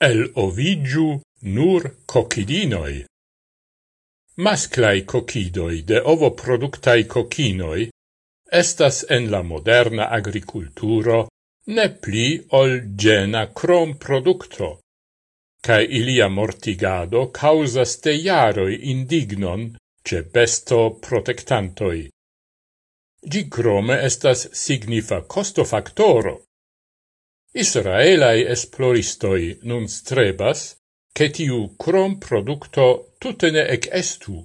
el ovigiu nur cocidinoi. Masclai cocidoi de ovo productai cocinoi estas en la moderna agriculturo ne pli ol gena crom producto, cae ilia mortigado causas de jaroi indignon ce besto protectantoi. Gi crome estas signifa costo factoro, Israelai esploristoi nun strebas che tiu crom producto tutene ec estu.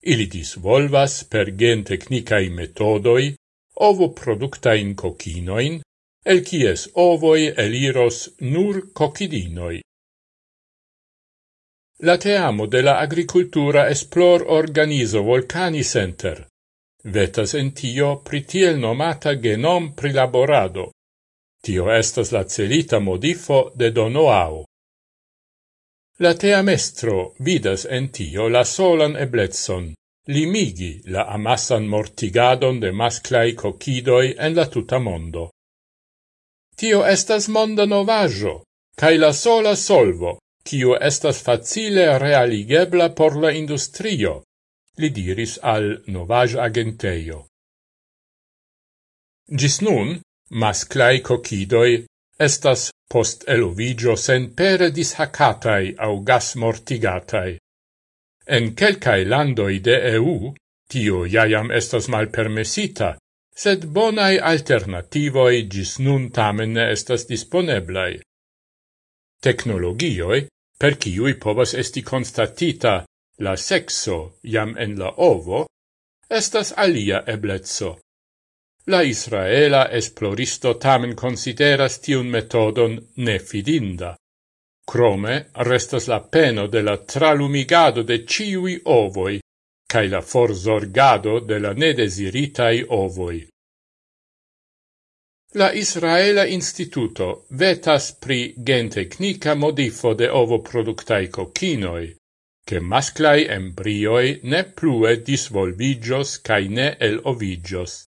Ili disvolvas per gen tecnicai metodoi ovo producta in cocinoin, el cies ovoi eliros nur cocidinoi. La teamo de la agricultura esplor organizo Volcani Center vetas en tio pritiel nomata genom prilaborado. Tio estas la celita modifo de Donoao. La teamestro vidas en tio la solan ebletson, limigi la amassan mortigadon de masclai cocidoi en la tuta mondo. Tio estas monda novajo, cae la sola solvo, kiu estas facile realigebla por la industrio, li diris al novage agenteio. Gis nun, Masclai cocidoi estas post eluvigio sen pere dishacatai au gas mortigatai. En quelcae landoi de EU, tio jaiam estas malpermesita, sed bonai alternativoi gis nun tamen estas disponeblai. Technologioi, per ciui povas esti constatita la sexo jam en la ovo, estas alia eblezzo. La Israela esploristo tamen consideras tiun metodon nefidinda. Crome restas la peno de la tralumigado de ciui ovoi, cae la forzorgado de la nedesiritai ovoi. La Israela Instituto vetas pri gentecnica modifo de ovoproductai cocinoi, che masclai embrioi ne plue disvolvigios cae ne el ovigios.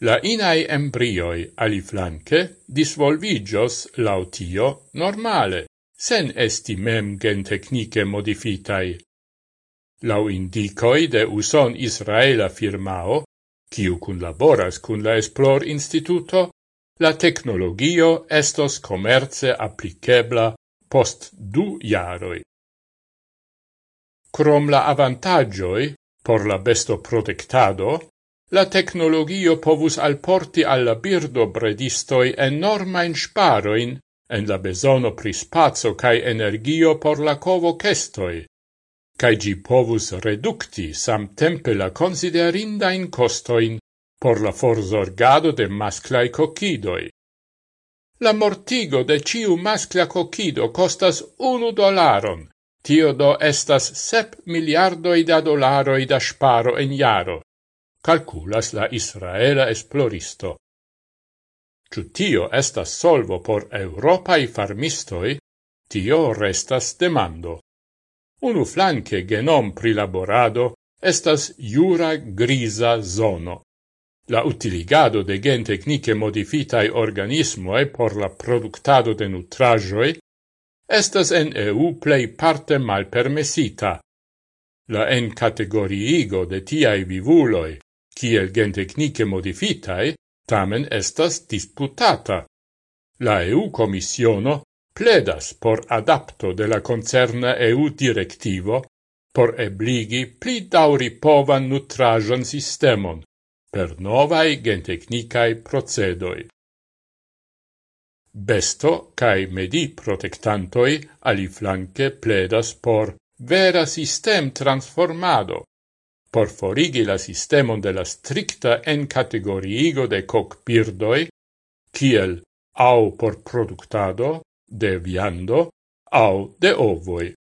La inae embrioi aliflanque disvolvigios lautio normale, sen esti mem gen technice modifitai. Lau indicoi de Uson Israela firmao, kiu cun laboras cun la Esplor Instituto, la technologio estos commerce applicebla post du jaroi. Crom la avantagioi por la besto protectado, la tecnologio povus alporti alla birdo bredistoi enormain sparoin en la besono pri spazio cae energio por la covo cestoi, cae gi povus reducti samtempe la considerindain costoin por la forzorgado de masclai cocidoi. La mortigo de ciu mascla cocido costas unu dolaron, tio do estas sep miliardoi da dolaroi da sparo en jaro, calculas la Israela esploristo. Ciu tio estas solvo por Europai farmistoi, tio restas demando. Unu flanque genom prilaborado estas jura grisa zono. La utiligado de gen tecnice modifitae organismoe por la productado de nutrajoi estas en EU plei parte malpermesita. La en categoriigo de tiai vivuloi kiel gentecnice modifitae, tamen estas disputata. La EU Commissiono pledas por adapto de la concerna EU directivo por ebligi pli dauri povan nutrajan sistemon per novai gentecnicae procedoi. Besto cae medi protectantoi aliflanque pledas por vera sistem transformado, Por forigi la sistemon de la stricta encategoriigo de coc birdoi, kiel au por productado de viando au de ovoi.